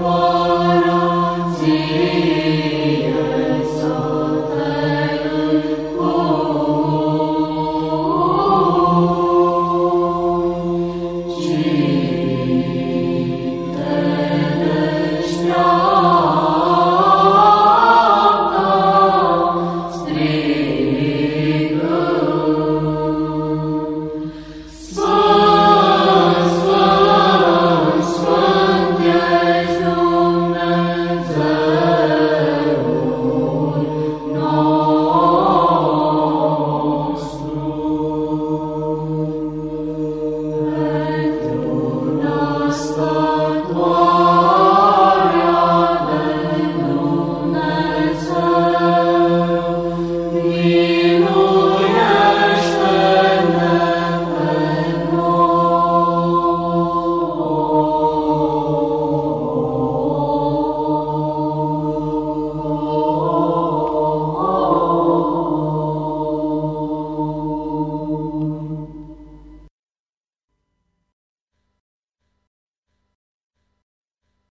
Lord.